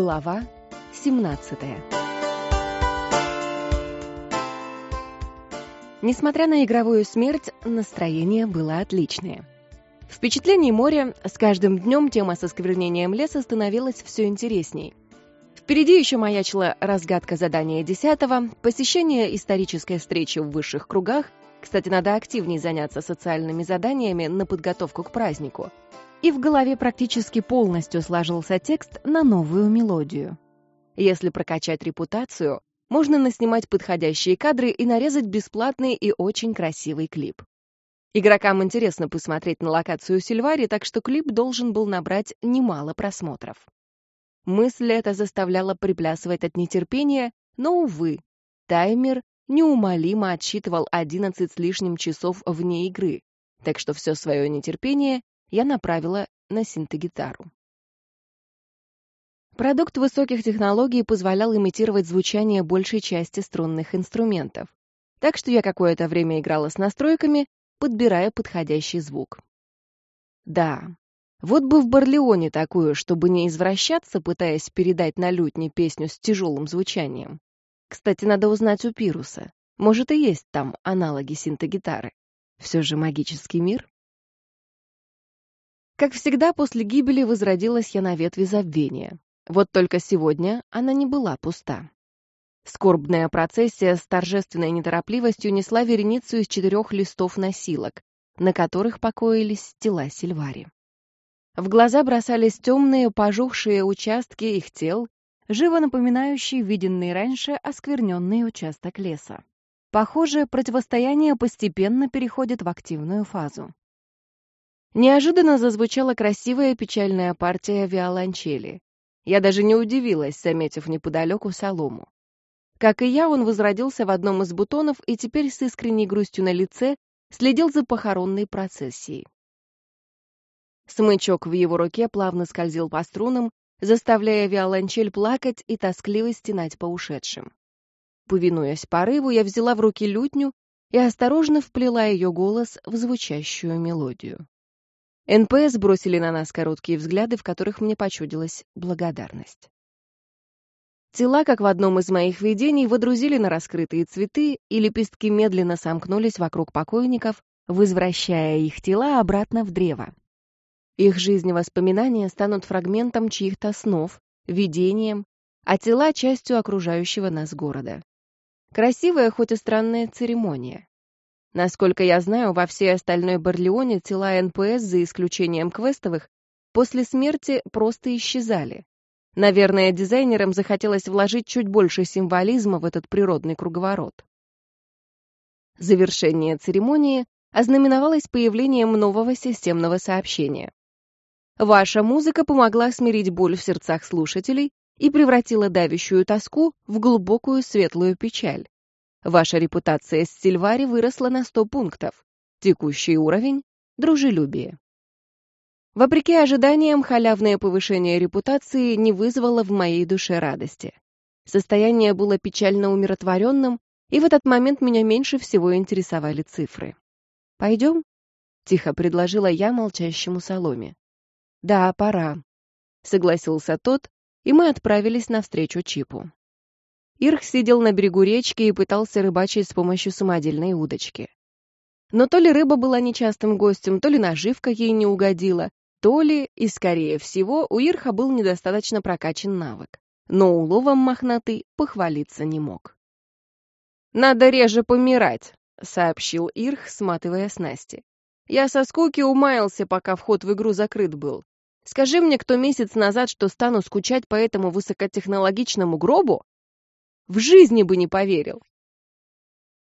Глава 17 Несмотря на игровую смерть, настроение было отличное. Впечатлений моря с каждым днем тема со сквернением леса становилась все интересней. Впереди еще маячила разгадка задания десятого, посещение исторической встречи в высших кругах, кстати, надо активнее заняться социальными заданиями на подготовку к празднику, и в голове практически полностью сложился текст на новую мелодию. Если прокачать репутацию, можно наснимать подходящие кадры и нарезать бесплатный и очень красивый клип. Игрокам интересно посмотреть на локацию Сильвари, так что клип должен был набрать немало просмотров. Мысль эта заставляла приплясывать от нетерпения, но, увы, таймер неумолимо отсчитывал 11 с лишним часов вне игры, так что все свое нетерпение я направила на синтегитару. Продукт высоких технологий позволял имитировать звучание большей части струнных инструментов. Так что я какое-то время играла с настройками, подбирая подходящий звук. Да, вот бы в Барлеоне такую, чтобы не извращаться, пытаясь передать на лютне песню с тяжелым звучанием. Кстати, надо узнать у Пируса. Может, и есть там аналоги синтегитары. Все же магический мир. Как всегда, после гибели возродилась я на ветви забвения. Вот только сегодня она не была пуста. Скорбная процессия с торжественной неторопливостью несла вереницу из четырех листов носилок, на которых покоились тела Сильвари. В глаза бросались темные, пожухшие участки их тел, живо напоминающие виденный раньше оскверненный участок леса. Похоже, противостояние постепенно переходит в активную фазу. Неожиданно зазвучала красивая печальная партия виолончели. Я даже не удивилась, заметив неподалеку солому. Как и я, он возродился в одном из бутонов и теперь с искренней грустью на лице следил за похоронной процессией. Смычок в его руке плавно скользил по струнам, заставляя виолончель плакать и тоскливо стенать по ушедшим. Повинуясь порыву, я взяла в руки лютню и осторожно вплела ее голос в звучащую мелодию. НПС бросили на нас короткие взгляды, в которых мне почудилась благодарность. Тела, как в одном из моих видений, водрузили на раскрытые цветы, и лепестки медленно сомкнулись вокруг покойников, возвращая их тела обратно в древо. Их жизни воспоминания станут фрагментом чьих-то снов, видением, а тела — частью окружающего нас города. Красивая, хоть и странная церемония. Насколько я знаю, во всей остальной Барлеоне тела НПС, за исключением квестовых, после смерти просто исчезали. Наверное, дизайнерам захотелось вложить чуть больше символизма в этот природный круговорот. Завершение церемонии ознаменовалось появлением нового системного сообщения. Ваша музыка помогла смирить боль в сердцах слушателей и превратила давящую тоску в глубокую светлую печаль. Ваша репутация с Сильвари выросла на 100 пунктов. Текущий уровень — дружелюбие. Вопреки ожиданиям, халявное повышение репутации не вызвало в моей душе радости. Состояние было печально умиротворенным, и в этот момент меня меньше всего интересовали цифры. «Пойдем?» — тихо предложила я молчащему Соломе. «Да, пора», — согласился тот, и мы отправились навстречу Чипу. Ирх сидел на берегу речки и пытался рыбачить с помощью самодельной удочки. Но то ли рыба была нечастым гостем, то ли наживка ей не угодила, то ли, и скорее всего, у Ирха был недостаточно прокачан навык. Но уловом мохнатый похвалиться не мог. «Надо реже помирать», — сообщил Ирх, сматывая снасти. «Я со скуки умаялся, пока вход в игру закрыт был. Скажи мне кто месяц назад, что стану скучать по этому высокотехнологичному гробу, в жизни бы не поверил.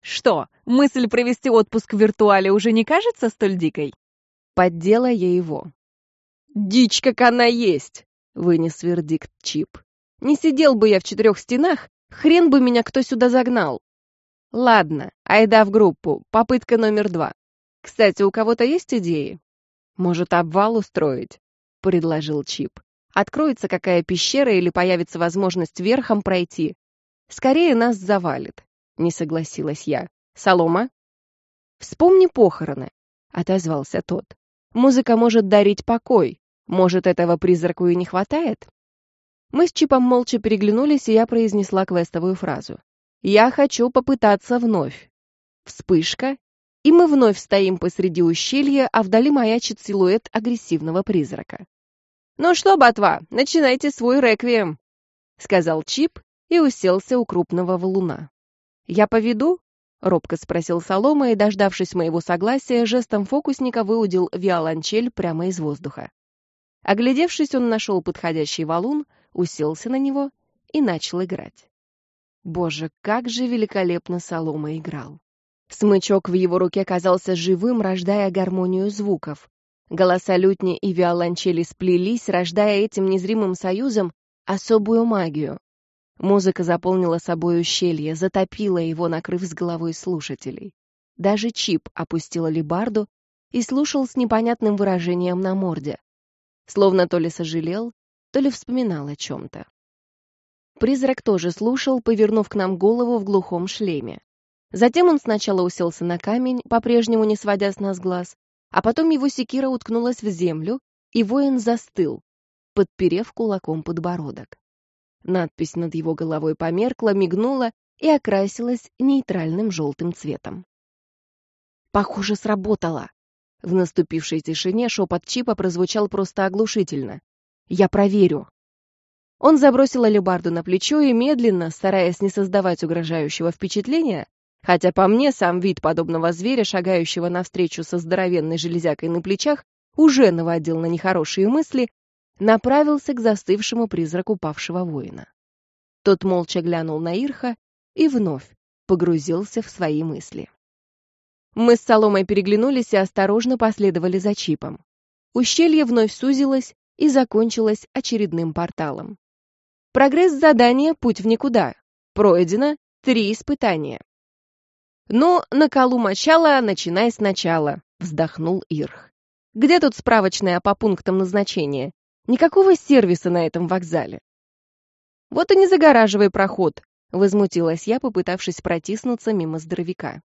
Что, мысль провести отпуск в виртуале уже не кажется столь дикой? Поддела я его. Дичь, как она есть, вынес вердикт Чип. Не сидел бы я в четырех стенах, хрен бы меня кто сюда загнал. Ладно, айда в группу, попытка номер два. Кстати, у кого-то есть идеи? Может, обвал устроить? Предложил Чип. Откроется какая пещера или появится возможность верхом пройти. Скорее нас завалит, не согласилась я. Солома? Вспомни похороны, отозвался тот. Музыка может дарить покой. Может, этого призраку и не хватает? Мы с Чипом молча переглянулись, и я произнесла квестовую фразу. «Я хочу попытаться вновь». Вспышка, и мы вновь стоим посреди ущелья, а вдали маячит силуэт агрессивного призрака. «Ну что, ботва, начинайте свой реквием», — сказал Чип и уселся у крупного валуна. «Я поведу?» — робко спросил Солома и, дождавшись моего согласия, жестом фокусника выудил виолончель прямо из воздуха. Оглядевшись, он нашел подходящий валун, уселся на него и начал играть. Боже, как же великолепно Солома играл! Смычок в его руке казался живым, рождая гармонию звуков. Голоса лютни и виолончели сплелись, рождая этим незримым союзом особую магию. Музыка заполнила собой ущелье, затопила его, накрыв с головой слушателей. Даже Чип опустила либарду и слушал с непонятным выражением на морде. Словно то ли сожалел, то ли вспоминал о чем-то. Призрак тоже слушал, повернув к нам голову в глухом шлеме. Затем он сначала уселся на камень, по-прежнему не сводя с нас глаз, а потом его секира уткнулась в землю, и воин застыл, подперев кулаком подбородок. Надпись над его головой померкла, мигнула и окрасилась нейтральным желтым цветом. «Похоже, сработало!» В наступившей тишине шепот Чипа прозвучал просто оглушительно. «Я проверю!» Он забросил алебарду на плечо и медленно, стараясь не создавать угрожающего впечатления, Хотя по мне сам вид подобного зверя, шагающего навстречу со здоровенной железякой на плечах, уже наводил на нехорошие мысли, направился к застывшему призраку павшего воина. Тот молча глянул на Ирха и вновь погрузился в свои мысли. Мы с Соломой переглянулись и осторожно последовали за Чипом. Ущелье вновь сузилось и закончилось очередным порталом. Прогресс задания «Путь в никуда». Пройдено три испытания. «Ну, на колу мочала, начинай сначала», — вздохнул Ирх. «Где тут справочная по пунктам назначения? Никакого сервиса на этом вокзале». «Вот и не загораживай проход», — возмутилась я, попытавшись протиснуться мимо здоровяка.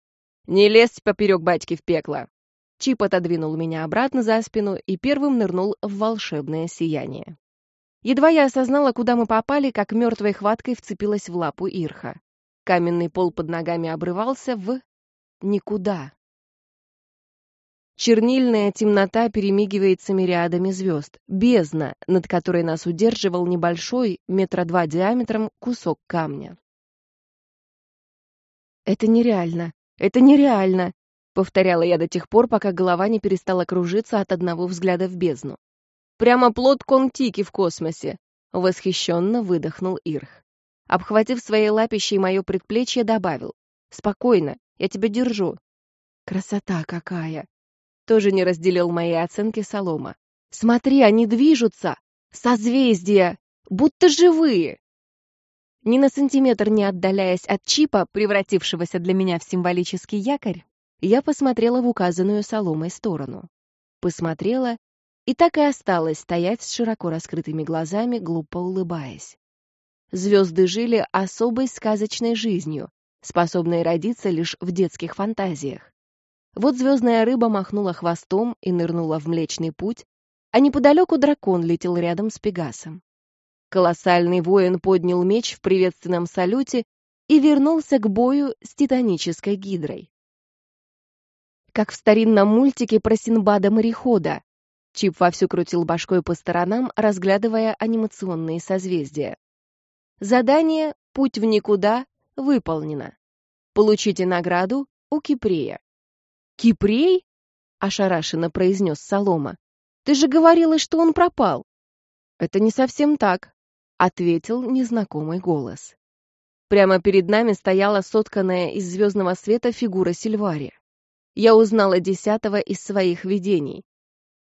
«Не лезь поперек батьки в пекло!» Чип отодвинул меня обратно за спину и первым нырнул в волшебное сияние. Едва я осознала, куда мы попали, как мертвой хваткой вцепилась в лапу Ирха. Каменный пол под ногами обрывался в... никуда. Чернильная темнота перемигивается мириадами звезд. Бездна, над которой нас удерживал небольшой, метра два диаметром, кусок камня. «Это нереально! Это нереально!» — повторяла я до тех пор, пока голова не перестала кружиться от одного взгляда в бездну. «Прямо плод Контики в космосе!» — восхищенно выдохнул Ирх. Обхватив своей лапищей мое предплечье, добавил. «Спокойно, я тебя держу». «Красота какая!» Тоже не разделил мои оценки Солома. «Смотри, они движутся! Созвездия! Будто живые!» Ни на сантиметр не отдаляясь от чипа, превратившегося для меня в символический якорь, я посмотрела в указанную соломой сторону. Посмотрела и так и осталась стоять с широко раскрытыми глазами, глупо улыбаясь. Звезды жили особой сказочной жизнью, способной родиться лишь в детских фантазиях. Вот звездная рыба махнула хвостом и нырнула в Млечный Путь, а неподалеку дракон летел рядом с Пегасом. Колоссальный воин поднял меч в приветственном салюте и вернулся к бою с титанической гидрой. Как в старинном мультике про Синбада-морехода. Чип вовсю крутил башкой по сторонам, разглядывая анимационные созвездия. Задание «Путь в никуда» выполнено. Получите награду у Кипрея. «Кипрей?» — ошарашенно произнес Солома. «Ты же говорила, что он пропал». «Это не совсем так», — ответил незнакомый голос. Прямо перед нами стояла сотканная из звездного света фигура Сильвари. Я узнала десятого из своих видений.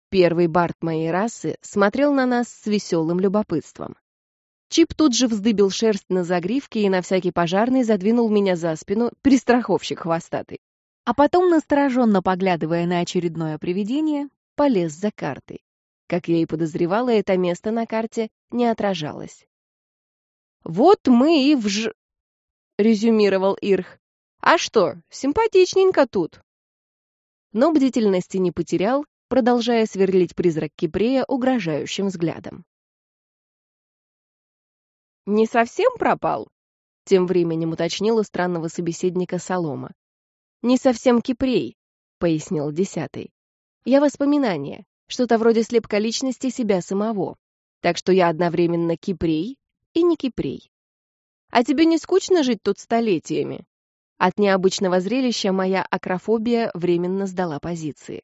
Первый бард моей расы смотрел на нас с веселым любопытством. Чип тут же вздыбил шерсть на загривке и на всякий пожарный задвинул меня за спину, перестраховщик хвостатый. А потом, настороженно поглядывая на очередное привидение, полез за картой. Как я и подозревала, это место на карте не отражалось. «Вот мы и вж...» — резюмировал Ирх. «А что, симпатичненько тут». Но бдительности не потерял, продолжая сверлить призрак Кипрея угрожающим взглядом. Не совсем пропал? Тем временем уточнил у странного собеседника Солома. Не совсем Кипрей, пояснил десятый. Я воспоминание, что-то вроде слепка личности себя самого. Так что я одновременно Кипрей и не Кипрей. А тебе не скучно жить тут столетиями? От необычного зрелища моя акрофобия временно сдала позиции.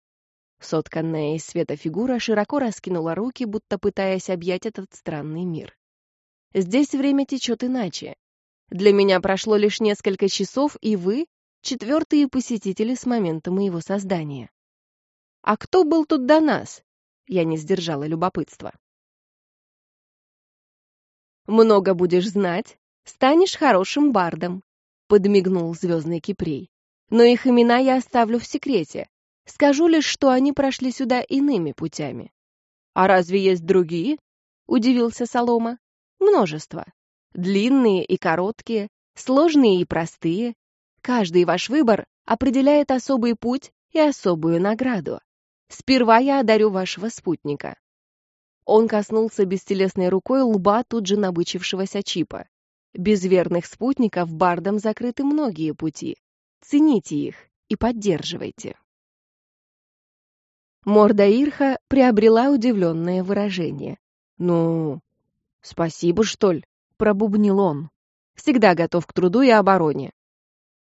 Сотканная из света фигура широко раскинула руки, будто пытаясь объять этот странный мир. Здесь время течет иначе. Для меня прошло лишь несколько часов, и вы — четвертые посетители с момента моего создания. А кто был тут до нас? Я не сдержала любопытства. Много будешь знать, станешь хорошим бардом, подмигнул звездный Кипрей. Но их имена я оставлю в секрете, Скажу лишь, что они прошли сюда иными путями. А разве есть другие? Удивился Солома. Множество. Длинные и короткие, сложные и простые. Каждый ваш выбор определяет особый путь и особую награду. Сперва я одарю вашего спутника. Он коснулся бестелесной рукой лба тут же набычившегося чипа. Без верных спутников бардам закрыты многие пути. Цените их и поддерживайте. Морда Ирха приобрела удивленное выражение. «Ну, спасибо, что ли?» — пробубнил он. «Всегда готов к труду и обороне.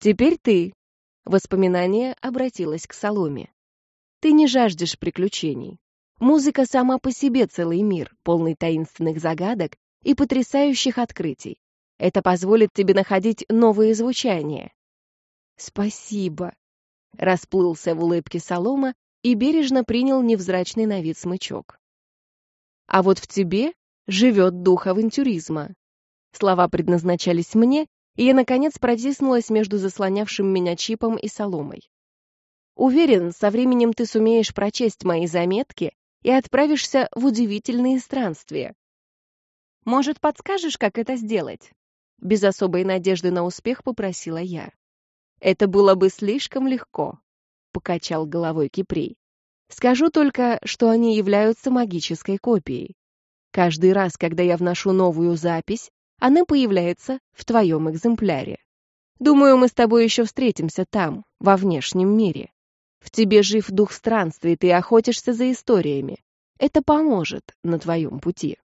Теперь ты». Воспоминание обратилось к Соломе. «Ты не жаждешь приключений. Музыка сама по себе целый мир, полный таинственных загадок и потрясающих открытий. Это позволит тебе находить новые звучания». «Спасибо», — расплылся в улыбке Солома и бережно принял невзрачный на вид смычок. «А вот в тебе живет дух авантюризма». Слова предназначались мне, и я, наконец, протиснулась между заслонявшим меня чипом и соломой. Уверен, со временем ты сумеешь прочесть мои заметки и отправишься в удивительные странствия. Может, подскажешь, как это сделать? Без особой надежды на успех попросила я. Это было бы слишком легко покачал головой Кипрей. Скажу только, что они являются магической копией. Каждый раз, когда я вношу новую запись, она появляется в твоем экземпляре. Думаю, мы с тобой еще встретимся там, во внешнем мире. В тебе жив дух странствий, ты охотишься за историями. Это поможет на твоем пути.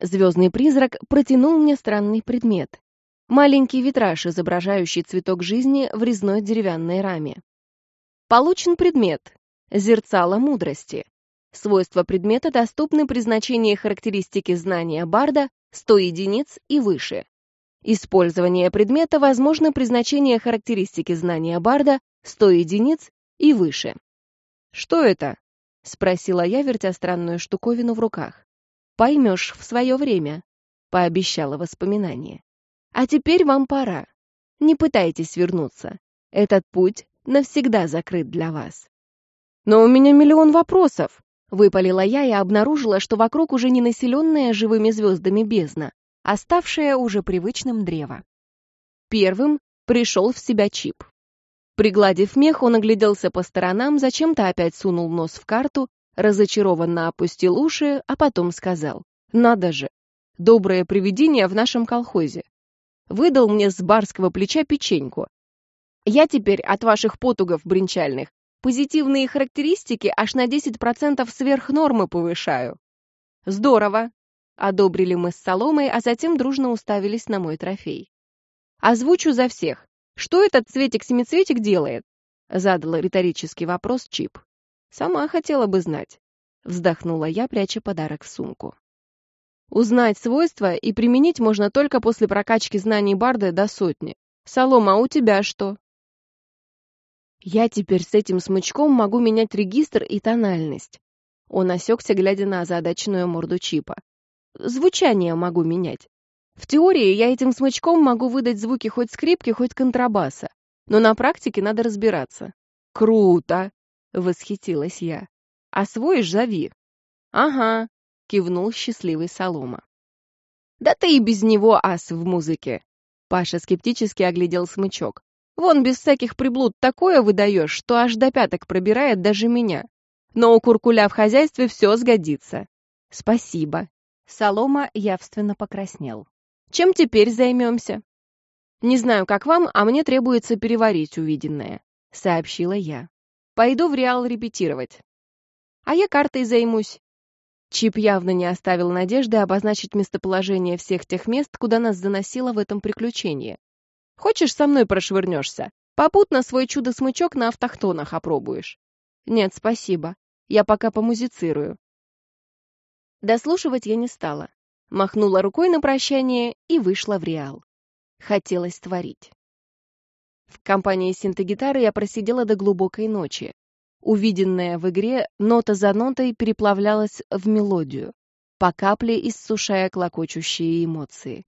Звездный призрак протянул мне странный предмет. Маленький витраж, изображающий цветок жизни в резной деревянной раме. Получен предмет. Зерцало мудрости. Свойства предмета доступны при значении характеристики знания Барда 100 единиц и выше. Использование предмета возможно при значении характеристики знания Барда 100 единиц и выше. «Что это?» — спросила я, вертя странную штуковину в руках. «Поймешь в свое время», — пообещала воспоминание. «А теперь вам пора. Не пытайтесь вернуться. Этот путь навсегда закрыт для вас. «Но у меня миллион вопросов!» — выпалила я и обнаружила, что вокруг уже не населенная живыми звездами бездна, а ставшая уже привычным древо. Первым пришел в себя чип. Пригладив мех, он огляделся по сторонам, зачем-то опять сунул нос в карту, разочарованно опустил уши, а потом сказал, «Надо же, доброе привидение в нашем колхозе. Выдал мне с барского плеча печеньку, я теперь от ваших потугов бренчальных позитивные характеристики аж на 10% сверх нормы повышаю. Здорово. Одобрили мы с Соломой, а затем дружно уставились на мой трофей. Озвучу за всех. Что этот цветик-семицветик делает? Задала риторический вопрос Чип. Сама хотела бы знать. Вздохнула я, пряча подарок в сумку. Узнать свойства и применить можно только после прокачки знаний Барда до сотни. Солома, а у тебя что? Я теперь с этим смычком могу менять регистр и тональность. Он осекся, глядя на озадаченную морду чипа. Звучание могу менять. В теории я этим смычком могу выдать звуки хоть скрипки, хоть контрабаса. Но на практике надо разбираться. Круто! Восхитилась я. Освоишь, зови. Ага, кивнул счастливый Солома. Да ты и без него ас в музыке. Паша скептически оглядел смычок. Вон без всяких приблуд такое выдаешь, что аж до пяток пробирает даже меня. Но у куркуля в хозяйстве все сгодится. Спасибо. Солома явственно покраснел. Чем теперь займемся? Не знаю, как вам, а мне требуется переварить увиденное, сообщила я. Пойду в Реал репетировать. А я картой займусь. Чип явно не оставил надежды обозначить местоположение всех тех мест, куда нас заносило в этом приключении. Хочешь, со мной прошвырнешься? Попутно свой чудо-смычок на автохтонах опробуешь. Нет, спасибо. Я пока помузицирую. Дослушивать я не стала. Махнула рукой на прощание и вышла в Реал. Хотелось творить. В компании синтегитары я просидела до глубокой ночи. Увиденное в игре нота за нотой переплавлялась в мелодию, по капле иссушая клокочущие эмоции.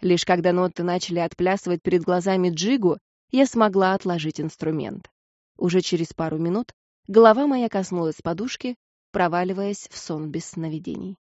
Лишь когда ноты начали отплясывать перед глазами Джигу, я смогла отложить инструмент. Уже через пару минут голова моя коснулась подушки, проваливаясь в сон без сновидений.